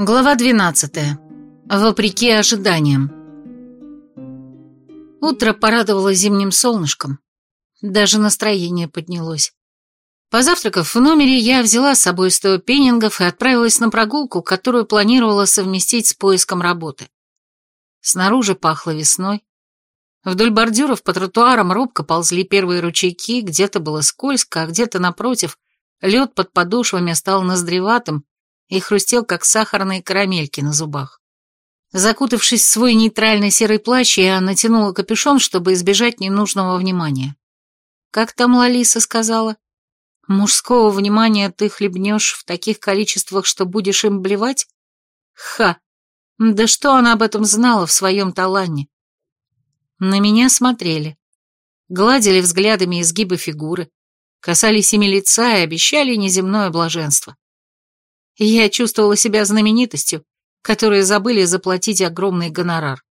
Глава 12. Вопреки ожиданиям. Утро порадовало зимним солнышком. Даже настроение поднялось. Позавтракав в номере, я взяла с собой сто пеннингов и отправилась на прогулку, которую планировала совместить с поиском работы. Снаружи пахло весной. Вдоль бордюров по тротуарам робко ползли первые ручейки, где-то было скользко, а где-то, напротив, лед под подошвами стал ноздреватым и хрустел, как сахарные карамельки на зубах. Закутавшись в свой нейтральный серый плащ, я натянула капюшон, чтобы избежать ненужного внимания. Как там Лалиса сказала? Мужского внимания ты хлебнешь в таких количествах, что будешь им блевать? Ха! Да что она об этом знала в своем таланне? На меня смотрели. Гладили взглядами изгибы фигуры, касались ими лица и обещали неземное блаженство. Я чувствовала себя знаменитостью, которые забыли заплатить огромный гонорар.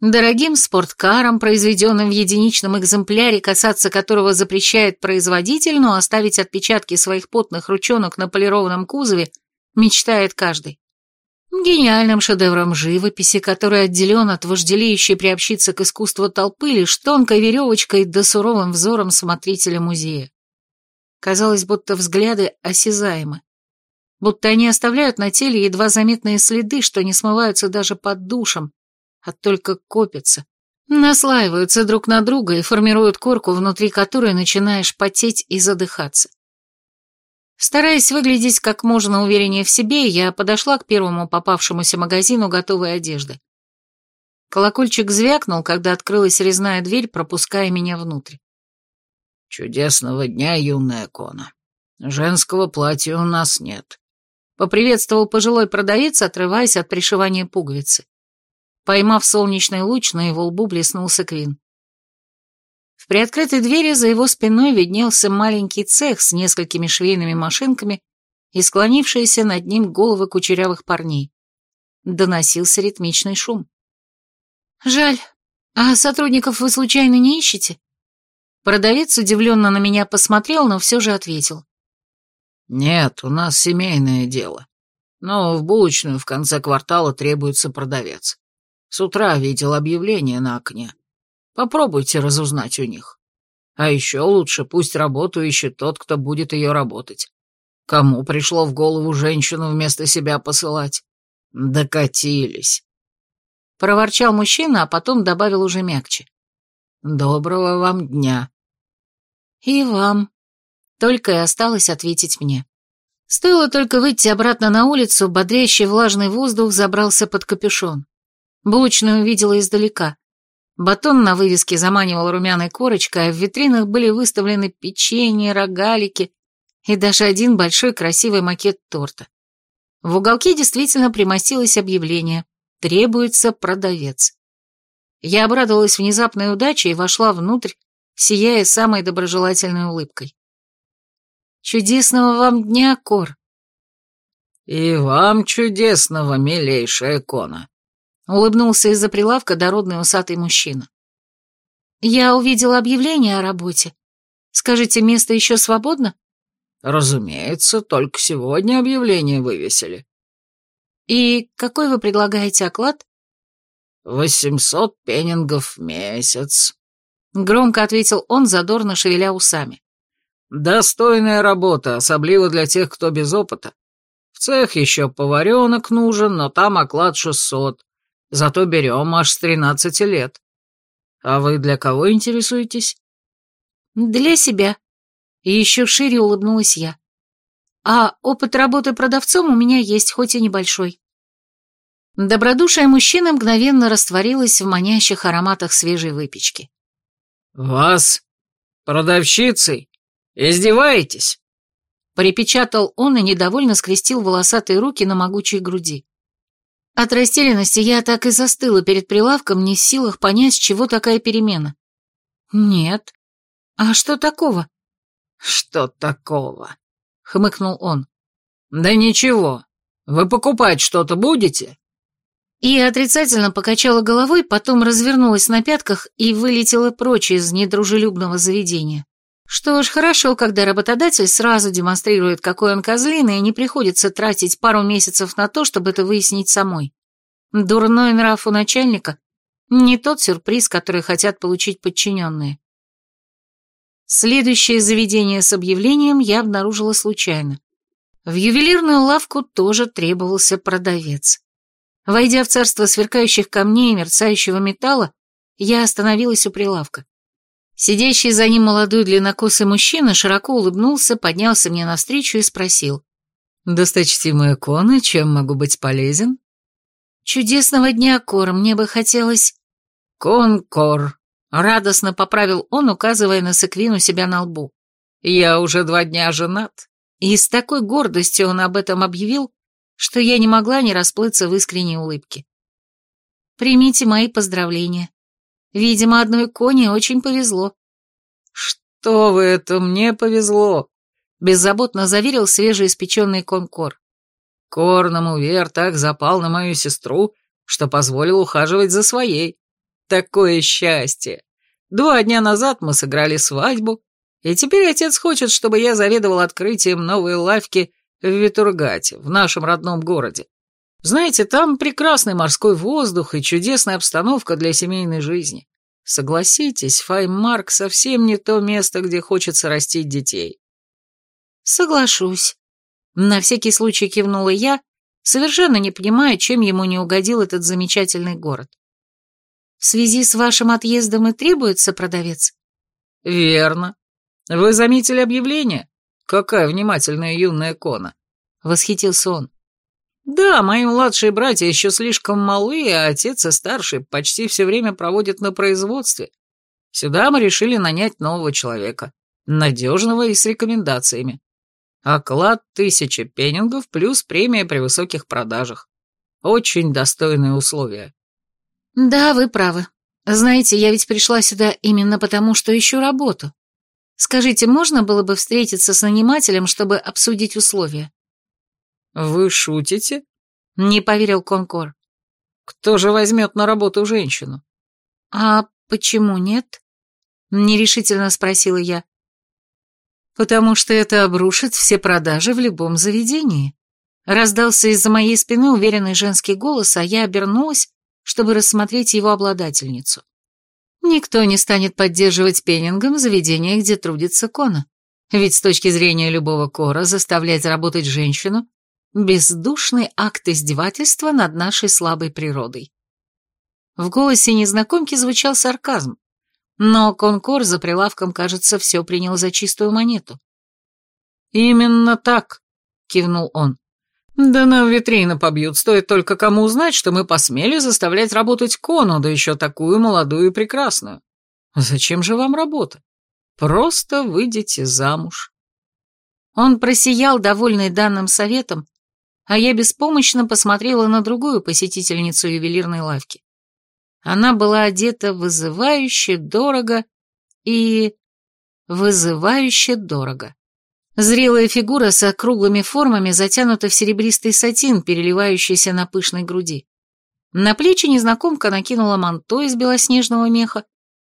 Дорогим спорткаром, произведенным в единичном экземпляре, касаться которого запрещает производитель, но оставить отпечатки своих потных ручонок на полированном кузове мечтает каждый. Гениальным шедевром живописи, который отделен от вожделеющей приобщиться к искусству толпы лишь тонкой веревочкой да суровым взором смотрителя музея. Казалось, будто взгляды осязаемы будто они оставляют на теле едва заметные следы, что не смываются даже под душем, а только копятся, наслаиваются друг на друга и формируют корку, внутри которой начинаешь потеть и задыхаться. Стараясь выглядеть как можно увереннее в себе, я подошла к первому попавшемуся магазину готовой одежды. Колокольчик звякнул, когда открылась резная дверь, пропуская меня внутрь. «Чудесного дня, юная Кона. Женского платья у нас нет. Поприветствовал пожилой продавец, отрываясь от пришивания пуговицы. Поймав солнечный луч, на его лбу блеснул секвин. В приоткрытой двери за его спиной виднелся маленький цех с несколькими швейными машинками и склонившиеся над ним головы кучерявых парней. Доносился ритмичный шум. «Жаль. А сотрудников вы случайно не ищете?» Продавец удивленно на меня посмотрел, но все же ответил. «Нет, у нас семейное дело. Но в булочную в конце квартала требуется продавец. С утра видел объявление на окне. Попробуйте разузнать у них. А еще лучше пусть работу ищет тот, кто будет ее работать. Кому пришло в голову женщину вместо себя посылать? Докатились». Проворчал мужчина, а потом добавил уже мягче. «Доброго вам дня». «И вам», только и осталось ответить мне. Стоило только выйти обратно на улицу, бодрящий влажный воздух забрался под капюшон. Булочную увидела издалека. Батон на вывеске заманивал румяной корочкой, а в витринах были выставлены печенье, рогалики и даже один большой красивый макет торта. В уголке действительно примостилось объявление «Требуется продавец». Я обрадовалась внезапной удаче и вошла внутрь, сияя самой доброжелательной улыбкой. Чудесного вам дня, Кор. И вам чудесного, милейшая Кона. Улыбнулся из-за прилавка дородный усатый мужчина. Я увидела объявление о работе. Скажите, место еще свободно? Разумеется, только сегодня объявление вывесили. И какой вы предлагаете оклад? Восемьсот пеннингов в месяц. Громко ответил он, задорно шевеля усами. Достойная работа, особливо для тех, кто без опыта. В цех еще поваренок нужен, но там оклад шестьсот. Зато берем аж с тринадцати лет. А вы для кого интересуетесь? Для себя. И еще шире улыбнулась я. А опыт работы продавцом у меня есть, хоть и небольшой. Добродушие мужчины мгновенно растворилось в манящих ароматах свежей выпечки. «Вас? Продавщицей?» «Издеваетесь?» Припечатал он и недовольно скрестил волосатые руки на могучей груди. От растерянности я так и застыла перед прилавком, не в силах понять, с чего такая перемена. «Нет. А что такого?» «Что такого?» — хмыкнул он. «Да ничего. Вы покупать что-то будете?» И отрицательно покачала головой, потом развернулась на пятках и вылетела прочь из недружелюбного заведения. Что ж, хорошо, когда работодатель сразу демонстрирует, какой он козлиный, и не приходится тратить пару месяцев на то, чтобы это выяснить самой. Дурной нрав у начальника – не тот сюрприз, который хотят получить подчиненные. Следующее заведение с объявлением я обнаружила случайно. В ювелирную лавку тоже требовался продавец. Войдя в царство сверкающих камней и мерцающего металла, я остановилась у прилавка. Сидящий за ним молодой длиннокосый мужчина широко улыбнулся, поднялся мне навстречу и спросил. «Досточтимая Кона, чем могу быть полезен?» «Чудесного дня, Кор, мне бы хотелось...» «Конкор», — радостно поправил он, указывая на секвин себя на лбу. «Я уже два дня женат». И с такой гордостью он об этом объявил, что я не могла не расплыться в искренней улыбке. «Примите мои поздравления. Видимо, одной коне очень повезло. «Что вы, это мне повезло!» — беззаботно заверил свежеиспеченный конкор. «Корному Вер так запал на мою сестру, что позволил ухаживать за своей. Такое счастье! Два дня назад мы сыграли свадьбу, и теперь отец хочет, чтобы я заведовал открытием новой лавки в Витургате, в нашем родном городе. Знаете, там прекрасный морской воздух и чудесная обстановка для семейной жизни. Согласитесь, Файмарк совсем не то место, где хочется растить детей. Соглашусь. На всякий случай кивнула я, совершенно не понимая, чем ему не угодил этот замечательный город. В связи с вашим отъездом и требуется продавец? Верно. Вы заметили объявление? Какая внимательная юная кона. Восхитился он. Да, мои младшие братья еще слишком малы, а отец и старший почти все время проводят на производстве. Сюда мы решили нанять нового человека, надежного и с рекомендациями. Оклад тысяча пеннингов плюс премия при высоких продажах. Очень достойные условия. Да, вы правы. Знаете, я ведь пришла сюда именно потому, что ищу работу. Скажите, можно было бы встретиться с нанимателем, чтобы обсудить условия? «Вы шутите?» — не поверил Конкор. «Кто же возьмет на работу женщину?» «А почему нет?» — нерешительно спросила я. «Потому что это обрушит все продажи в любом заведении». Раздался из-за моей спины уверенный женский голос, а я обернулась, чтобы рассмотреть его обладательницу. Никто не станет поддерживать пеннингом заведение, где трудится Кона. Ведь с точки зрения любого кора заставлять работать женщину Бездушный акт издевательства над нашей слабой природой. В голосе незнакомки звучал сарказм, но Конкор за прилавком, кажется, все принял за чистую монету. «Именно так», — кивнул он. «Да нам витрины побьют, стоит только кому узнать, что мы посмели заставлять работать Кону, да еще такую молодую и прекрасную. Зачем же вам работа? Просто выйдите замуж». Он просиял, довольный данным советом, а я беспомощно посмотрела на другую посетительницу ювелирной лавки. Она была одета вызывающе дорого и... вызывающе дорого. Зрелая фигура с округлыми формами затянута в серебристый сатин, переливающийся на пышной груди. На плечи незнакомка накинула манто из белоснежного меха,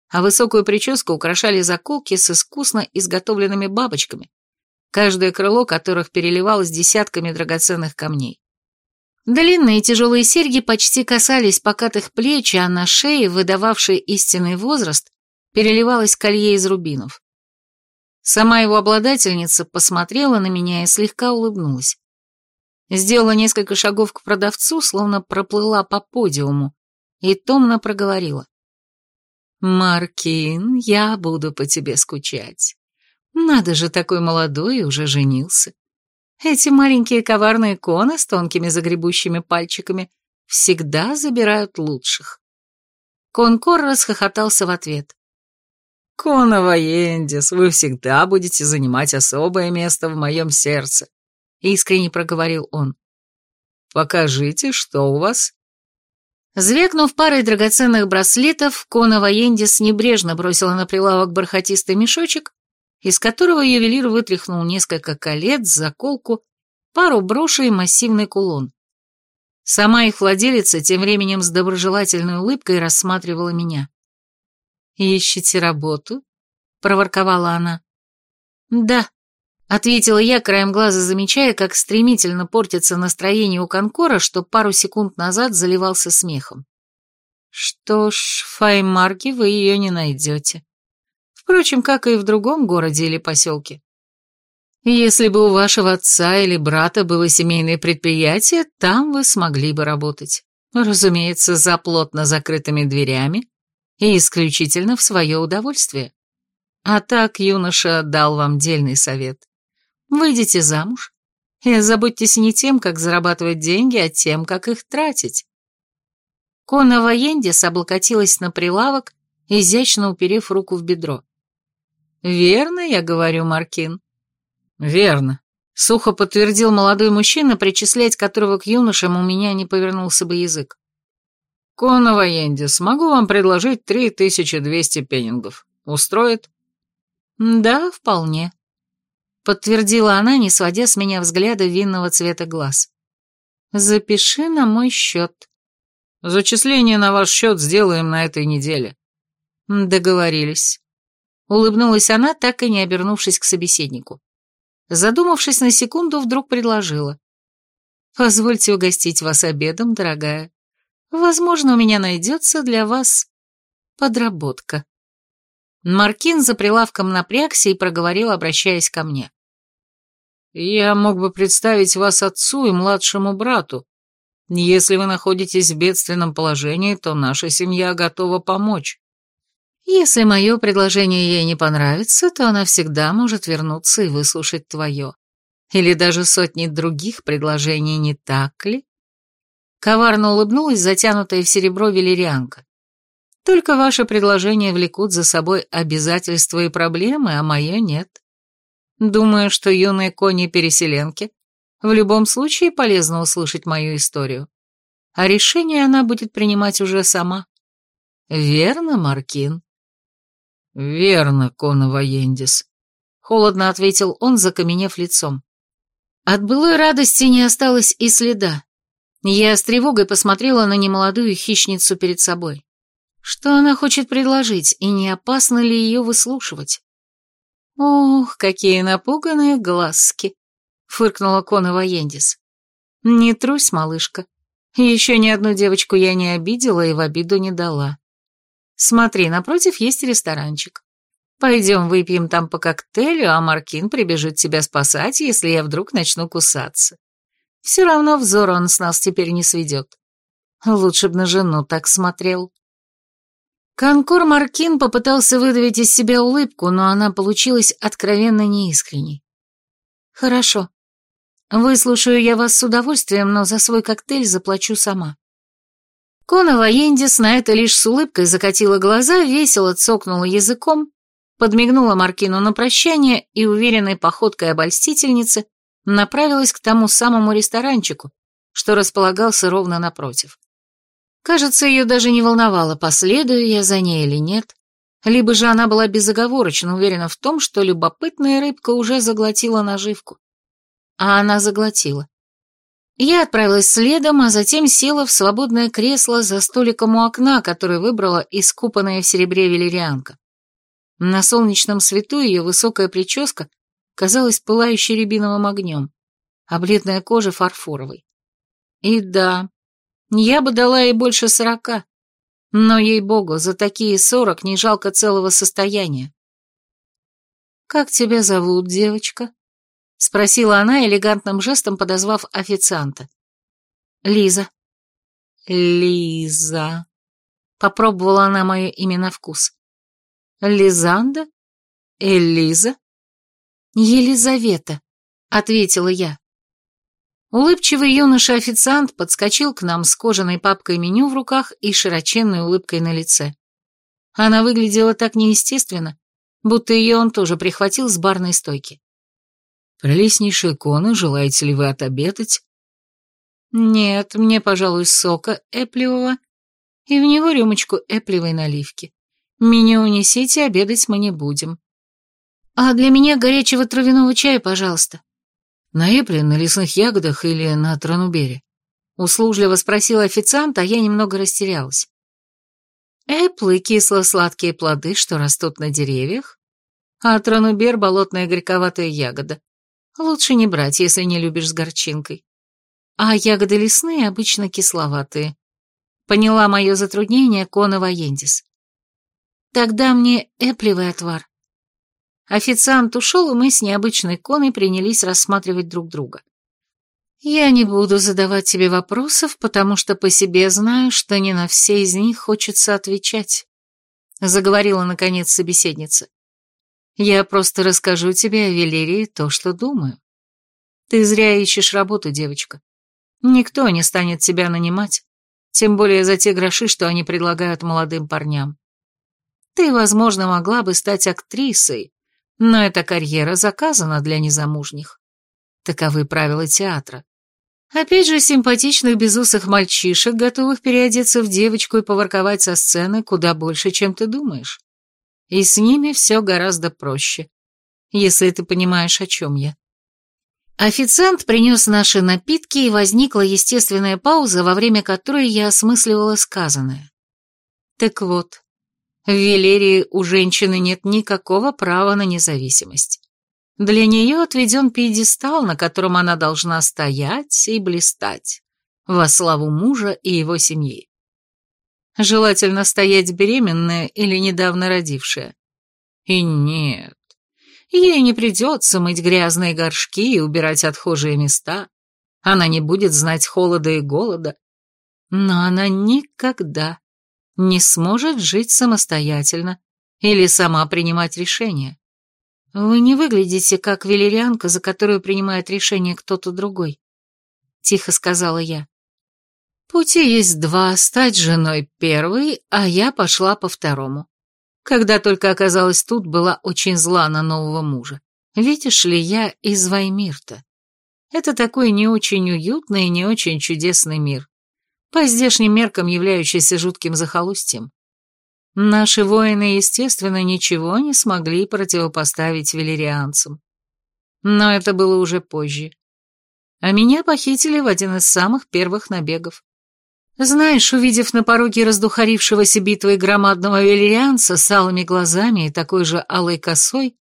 а высокую прическу украшали заколки с искусно изготовленными бабочками, каждое крыло которых переливалось десятками драгоценных камней. Длинные тяжелые серьги почти касались покатых плеч, а на шее, выдававшей истинный возраст, переливалось колье из рубинов. Сама его обладательница посмотрела на меня и слегка улыбнулась. Сделала несколько шагов к продавцу, словно проплыла по подиуму, и томно проговорила. «Маркин, я буду по тебе скучать. Надо же, такой молодой уже женился. Эти маленькие коварные коны с тонкими загребущими пальчиками всегда забирают лучших. Конкор расхохотался в ответ. «Кона Воендис, вы всегда будете занимать особое место в моем сердце», — искренне проговорил он. «Покажите, что у вас?» Звякнув парой драгоценных браслетов, Кона Воендис небрежно бросила на прилавок бархатистый мешочек из которого ювелир вытряхнул несколько колец, заколку, пару брошей и массивный кулон. Сама их владелица тем временем с доброжелательной улыбкой рассматривала меня. «Ищете работу?» — проворковала она. «Да», — ответила я, краем глаза замечая, как стремительно портится настроение у Конкора, что пару секунд назад заливался смехом. «Что ж, в Файмарке вы ее не найдете. Впрочем, как и в другом городе или поселке. Если бы у вашего отца или брата было семейное предприятие, там вы смогли бы работать. Разумеется, за плотно закрытыми дверями и исключительно в свое удовольствие. А так юноша дал вам дельный совет. Выйдите замуж и забудьтесь не тем, как зарабатывать деньги, а тем, как их тратить. Кона Ваендис облокотилась на прилавок, изящно уперев руку в бедро. «Верно, я говорю, Маркин?» «Верно», — сухо подтвердил молодой мужчина, причислять которого к юношам у меня не повернулся бы язык. «Кона Ваендис, могу вам предложить три тысячи двести пеннингов. Устроит?» «Да, вполне», — подтвердила она, не сводя с меня взгляда винного цвета глаз. «Запиши на мой счет». «Зачисление на ваш счет сделаем на этой неделе». «Договорились». Улыбнулась она, так и не обернувшись к собеседнику. Задумавшись на секунду, вдруг предложила. «Позвольте угостить вас обедом, дорогая. Возможно, у меня найдется для вас подработка». Маркин за прилавком напрягся и проговорил, обращаясь ко мне. «Я мог бы представить вас отцу и младшему брату. Если вы находитесь в бедственном положении, то наша семья готова помочь». Если мое предложение ей не понравится, то она всегда может вернуться и выслушать твое. Или даже сотни других предложений, не так ли? Коварно улыбнулась затянутая в серебро велерианка. Только ваши предложения влекут за собой обязательства и проблемы, а мое нет. Думаю, что юные кони-переселенки в любом случае полезно услышать мою историю. А решение она будет принимать уже сама. Верно, Маркин? «Верно, Кона Воендис», — холодно ответил он, закаменев лицом. От былой радости не осталось и следа. Я с тревогой посмотрела на немолодую хищницу перед собой. Что она хочет предложить, и не опасно ли ее выслушивать? «Ох, какие напуганные глазки!» — фыркнула Кона Воендис. «Не трусь, малышка. Еще ни одну девочку я не обидела и в обиду не дала. Смотри, напротив есть ресторанчик. Пойдем выпьем там по коктейлю, а Маркин прибежит тебя спасать, если я вдруг начну кусаться. Все равно взор он с нас теперь не сведет. Лучше б на жену так смотрел. Конкор Маркин попытался выдавить из себя улыбку, но она получилась откровенно неискренней. «Хорошо. Выслушаю я вас с удовольствием, но за свой коктейль заплачу сама. Кона Ваендис на это лишь с улыбкой закатила глаза, весело цокнула языком, подмигнула Маркину на прощание и уверенной походкой обольстительницы направилась к тому самому ресторанчику, что располагался ровно напротив. Кажется, ее даже не волновало, последую я за ней или нет, либо же она была безоговорочно уверена в том, что любопытная рыбка уже заглотила наживку. А она заглотила. Я отправилась следом, а затем села в свободное кресло за столиком у окна, которое выбрала искупанная в серебре велерианка. На солнечном свету ее высокая прическа казалась пылающей рябиновым огнем, а бледная кожа фарфоровой. И да, я бы дала ей больше сорока, но, ей-богу, за такие сорок не жалко целого состояния. «Как тебя зовут, девочка?» — спросила она, элегантным жестом подозвав официанта. «Лиза». «Лиза». Попробовала она мое имя на вкус. «Лизанда? Элиза?» «Елизавета», — ответила я. Улыбчивый юноша-официант подскочил к нам с кожаной папкой меню в руках и широченной улыбкой на лице. Она выглядела так неестественно, будто ее он тоже прихватил с барной стойки. «Прелестнейшая Кона, желаете ли вы отобедать?» «Нет, мне, пожалуй, сока эплевого и в него рюмочку эплевой наливки. Меню унесите, обедать мы не будем. А для меня горячего травяного чая, пожалуйста». «На эпле, на лесных ягодах или на транубере?» Услужливо спросил официант, а я немного растерялась. «Эплы — кисло-сладкие плоды, что растут на деревьях, а тронубер — болотная горьковатая ягода. Лучше не брать, если не любишь с горчинкой. А ягоды лесные обычно кисловатые. Поняла мое затруднение Кона Ваендис. Тогда мне эплевый отвар. Официант ушел, и мы с необычной Коной принялись рассматривать друг друга. Я не буду задавать тебе вопросов, потому что по себе знаю, что не на все из них хочется отвечать. Заговорила, наконец, собеседница. Я просто расскажу тебе о Велерии то, что думаю. Ты зря ищешь работу, девочка. Никто не станет тебя нанимать, тем более за те гроши, что они предлагают молодым парням. Ты, возможно, могла бы стать актрисой, но эта карьера заказана для незамужних. Таковы правила театра. Опять же, симпатичных безусых мальчишек, готовых переодеться в девочку и поворковать со сцены куда больше, чем ты думаешь. И с ними все гораздо проще, если ты понимаешь, о чем я. Официант принес наши напитки, и возникла естественная пауза, во время которой я осмысливала сказанное. Так вот, в Велерии у женщины нет никакого права на независимость. Для нее отведен пьедестал, на котором она должна стоять и блистать, во славу мужа и его семьи. Желательно стоять беременная или недавно родившая. И нет, ей не придется мыть грязные горшки и убирать отхожие места. Она не будет знать холода и голода. Но она никогда не сможет жить самостоятельно или сама принимать решения. Вы не выглядите как велерианка, за которую принимает решение кто-то другой, тихо сказала я. Пути есть два, стать женой первой, а я пошла по второму. Когда только оказалась тут, была очень зла на нового мужа. Видишь ли, я из Ваймирта. Это такой не очень уютный и не очень чудесный мир, по здешним меркам являющийся жутким захолустьем. Наши воины, естественно, ничего не смогли противопоставить велерианцам. Но это было уже позже. А меня похитили в один из самых первых набегов. Знаешь, увидев на пороге раздухарившегося битвой громадного велерианца с алыми глазами и такой же алой косой,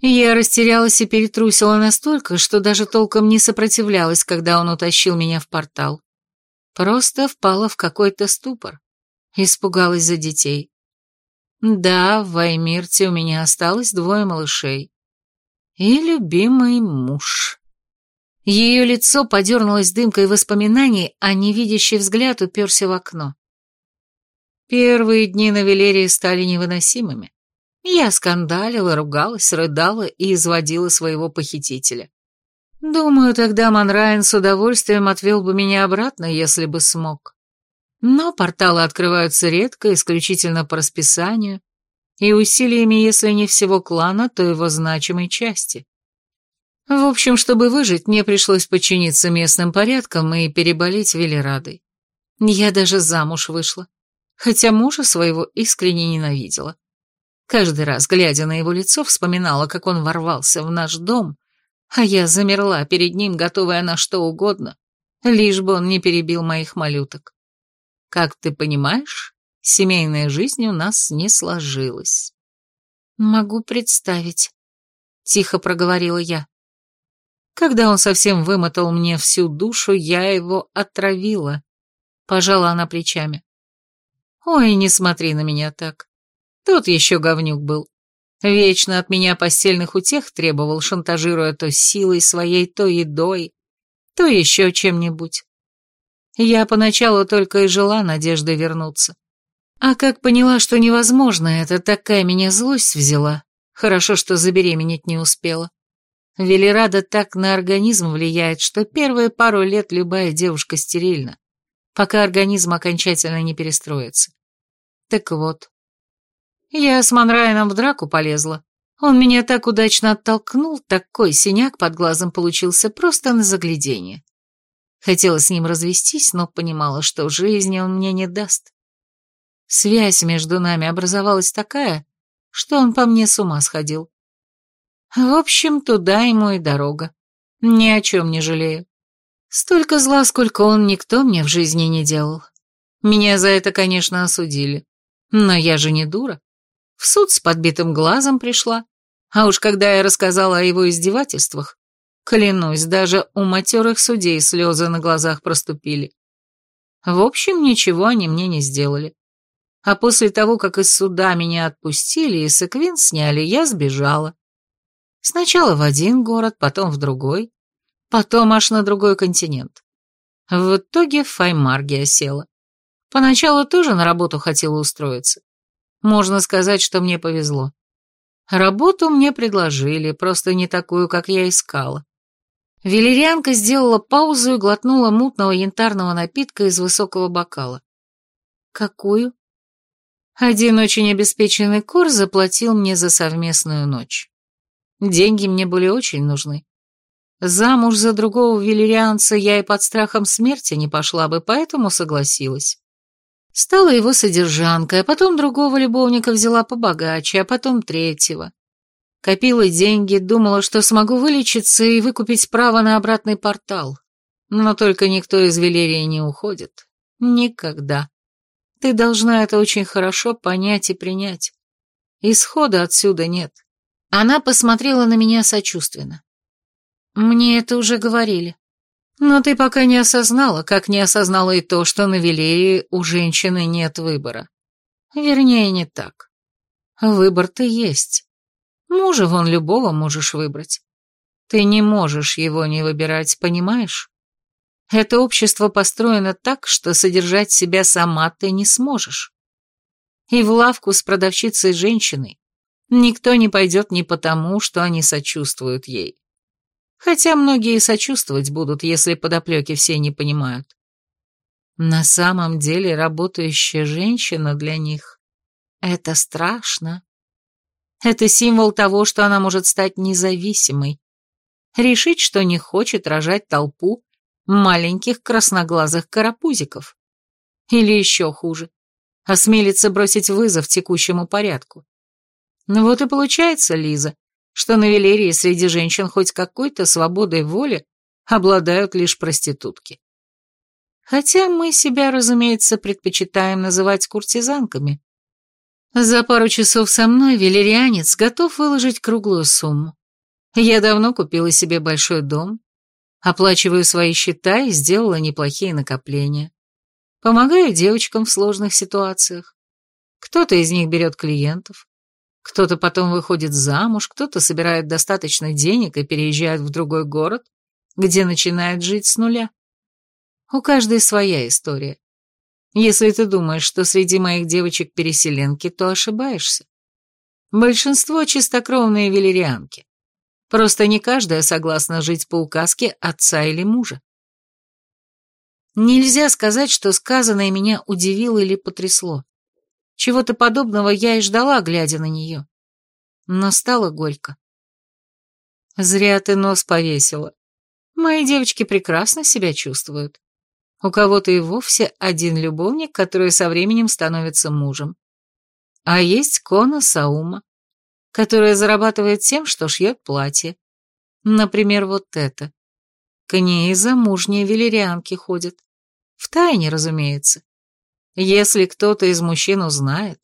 я растерялась и перетрусила настолько, что даже толком не сопротивлялась, когда он утащил меня в портал. Просто впала в какой-то ступор. Испугалась за детей. Да, в Ваймирте у меня осталось двое малышей. И любимый муж. Ее лицо подернулось дымкой воспоминаний, а невидящий взгляд уперся в окно. Первые дни на Велерии стали невыносимыми. Я скандалила, ругалась, рыдала и изводила своего похитителя. Думаю, тогда Манрайн с удовольствием отвел бы меня обратно, если бы смог. Но порталы открываются редко, исключительно по расписанию, и усилиями, если не всего клана, то его значимой части. В общем, чтобы выжить, мне пришлось подчиниться местным порядкам и переболеть Велерадой. Я даже замуж вышла, хотя мужа своего искренне ненавидела. Каждый раз, глядя на его лицо, вспоминала, как он ворвался в наш дом, а я замерла перед ним, готовая на что угодно, лишь бы он не перебил моих малюток. Как ты понимаешь, семейная жизнь у нас не сложилась. Могу представить, тихо проговорила я. Когда он совсем вымотал мне всю душу, я его отравила. Пожала она плечами. Ой, не смотри на меня так. Тот еще говнюк был. Вечно от меня постельных утех требовал, шантажируя то силой своей, то едой, то еще чем-нибудь. Я поначалу только и жила надеждой вернуться. А как поняла, что невозможно это, такая меня злость взяла. Хорошо, что забеременеть не успела. Велерада так на организм влияет, что первые пару лет любая девушка стерильна, пока организм окончательно не перестроится. Так вот. Я с Манрайном в драку полезла. Он меня так удачно оттолкнул, такой синяк под глазом получился просто на заглядение. Хотела с ним развестись, но понимала, что жизни он мне не даст. Связь между нами образовалась такая, что он по мне с ума сходил. В общем, туда ему и дорога. Ни о чем не жалею. Столько зла, сколько он, никто мне в жизни не делал. Меня за это, конечно, осудили. Но я же не дура. В суд с подбитым глазом пришла. А уж когда я рассказала о его издевательствах, клянусь, даже у матерых судей слезы на глазах проступили. В общем, ничего они мне не сделали. А после того, как из суда меня отпустили и секвин сняли, я сбежала. Сначала в один город, потом в другой, потом аж на другой континент. В итоге в Файмарге осела. Поначалу тоже на работу хотела устроиться. Можно сказать, что мне повезло. Работу мне предложили, просто не такую, как я искала. Велерианка сделала паузу и глотнула мутного янтарного напитка из высокого бокала. Какую? Один очень обеспеченный кор заплатил мне за совместную ночь. Деньги мне были очень нужны. Замуж за другого велерианца я и под страхом смерти не пошла бы, поэтому согласилась. Стала его содержанкой, а потом другого любовника взяла побогаче, а потом третьего. Копила деньги, думала, что смогу вылечиться и выкупить право на обратный портал. Но только никто из Велерии не уходит. Никогда. Ты должна это очень хорошо понять и принять. Исхода отсюда нет. Она посмотрела на меня сочувственно. Мне это уже говорили. Но ты пока не осознала, как не осознала и то, что на Велерии у женщины нет выбора. Вернее, не так. Выбор-то есть. Мужа вон любого можешь выбрать. Ты не можешь его не выбирать, понимаешь? Это общество построено так, что содержать себя сама ты не сможешь. И в лавку с продавщицей женщиной никто не пойдет не потому, что они сочувствуют ей. Хотя многие и сочувствовать будут, если подоплеки все не понимают. На самом деле работающая женщина для них — это страшно. Это символ того, что она может стать независимой, решить, что не хочет рожать толпу маленьких красноглазых карапузиков. Или еще хуже, осмелиться бросить вызов текущему порядку. Ну вот и получается, Лиза, что на Велерии среди женщин хоть какой-то свободой воли обладают лишь проститутки. Хотя мы себя, разумеется, предпочитаем называть куртизанками. За пару часов со мной велерианец готов выложить круглую сумму. Я давно купила себе большой дом, Оплачиваю свои счета и сделала неплохие накопления. Помогаю девочкам в сложных ситуациях. Кто-то из них берет клиентов, кто-то потом выходит замуж, кто-то собирает достаточно денег и переезжает в другой город, где начинает жить с нуля. У каждой своя история. Если ты думаешь, что среди моих девочек переселенки, то ошибаешься. Большинство чистокровные велерианки. Просто не каждая согласна жить по указке отца или мужа. Нельзя сказать, что сказанное меня удивило или потрясло. Чего-то подобного я и ждала, глядя на нее. Но стало горько. Зря ты нос повесила. Мои девочки прекрасно себя чувствуют. У кого-то и вовсе один любовник, который со временем становится мужем. А есть Кона Саума которая зарабатывает тем, что шьет платье. Например, вот это. К ней замужние велерианки ходят. В тайне, разумеется. Если кто-то из мужчин узнает,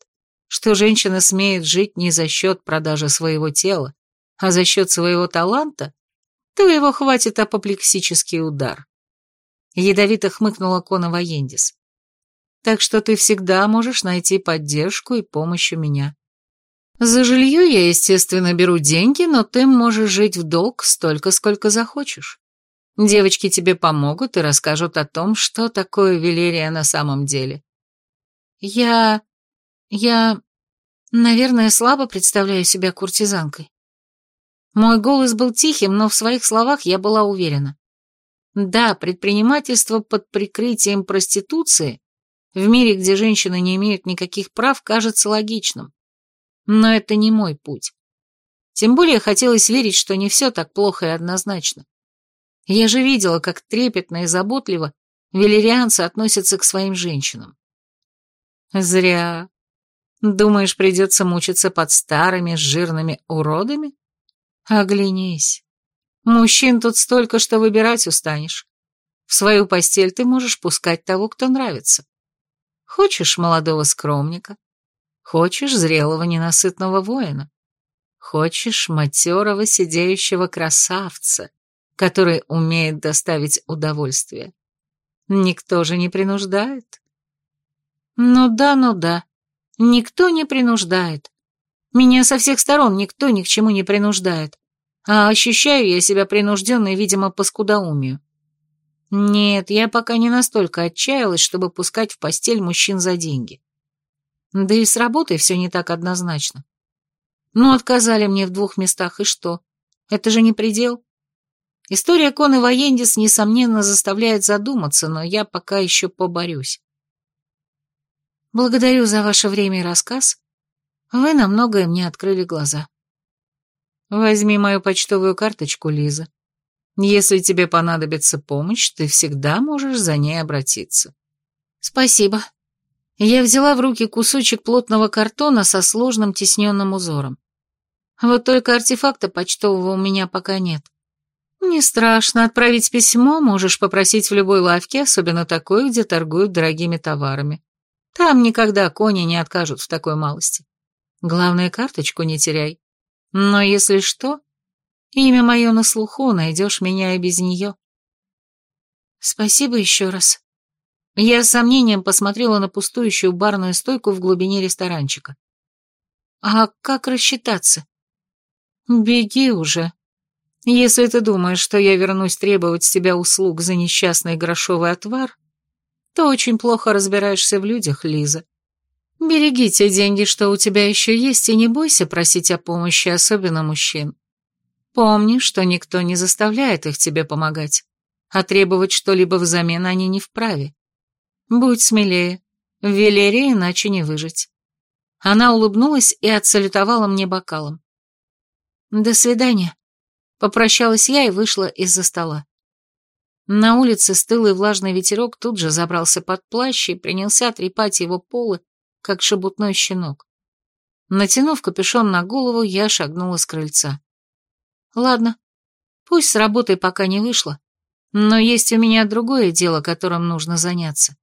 что женщина смеет жить не за счет продажи своего тела, а за счет своего таланта, то его хватит апоплексический удар. Ядовито хмыкнула Кона Воендис. Так что ты всегда можешь найти поддержку и помощь у меня. За жилье я, естественно, беру деньги, но ты можешь жить в долг столько, сколько захочешь. Девочки тебе помогут и расскажут о том, что такое Велерия на самом деле. Я... я... наверное, слабо представляю себя куртизанкой. Мой голос был тихим, но в своих словах я была уверена. Да, предпринимательство под прикрытием проституции в мире, где женщины не имеют никаких прав, кажется логичным. Но это не мой путь. Тем более хотелось верить, что не все так плохо и однозначно. Я же видела, как трепетно и заботливо велерианцы относятся к своим женщинам. Зря. Думаешь, придется мучиться под старыми жирными уродами? Оглянись. Мужчин тут столько, что выбирать устанешь. В свою постель ты можешь пускать того, кто нравится. Хочешь молодого скромника, Хочешь зрелого ненасытного воина? Хочешь матерого сидеющего красавца, который умеет доставить удовольствие. Никто же не принуждает. Ну да, ну да, никто не принуждает. Меня со всех сторон никто ни к чему не принуждает, а ощущаю я себя принужденной, видимо, по скудоумию. Нет, я пока не настолько отчаялась, чтобы пускать в постель мужчин за деньги. Да и с работой все не так однозначно. Ну, отказали мне в двух местах, и что? Это же не предел. История Коны Воендис, несомненно, заставляет задуматься, но я пока еще поборюсь. Благодарю за ваше время и рассказ. Вы на многое мне открыли глаза. Возьми мою почтовую карточку, Лиза. Если тебе понадобится помощь, ты всегда можешь за ней обратиться. Спасибо. Я взяла в руки кусочек плотного картона со сложным тисненным узором. Вот только артефакта почтового у меня пока нет. Не страшно, отправить письмо можешь попросить в любой лавке, особенно такой, где торгуют дорогими товарами. Там никогда кони не откажут в такой малости. Главное, карточку не теряй. Но если что, имя мое на слуху, найдешь меня и без нее. Спасибо еще раз. Я с сомнением посмотрела на пустующую барную стойку в глубине ресторанчика. А как рассчитаться? Беги уже. Если ты думаешь, что я вернусь требовать с тебя услуг за несчастный грошовый отвар, то очень плохо разбираешься в людях, Лиза. Береги те деньги, что у тебя еще есть, и не бойся просить о помощи, особенно мужчин. Помни, что никто не заставляет их тебе помогать, а требовать что-либо взамен они не вправе. Будь смелее. В Велере иначе не выжить. Она улыбнулась и отсалютовала мне бокалом. До свидания. Попрощалась я и вышла из-за стола. На улице стылый влажный ветерок тут же забрался под плащ и принялся трепать его полы, как шебутной щенок. Натянув капюшон на голову, я шагнула с крыльца. Ладно, пусть с работой пока не вышло, но есть у меня другое дело, которым нужно заняться.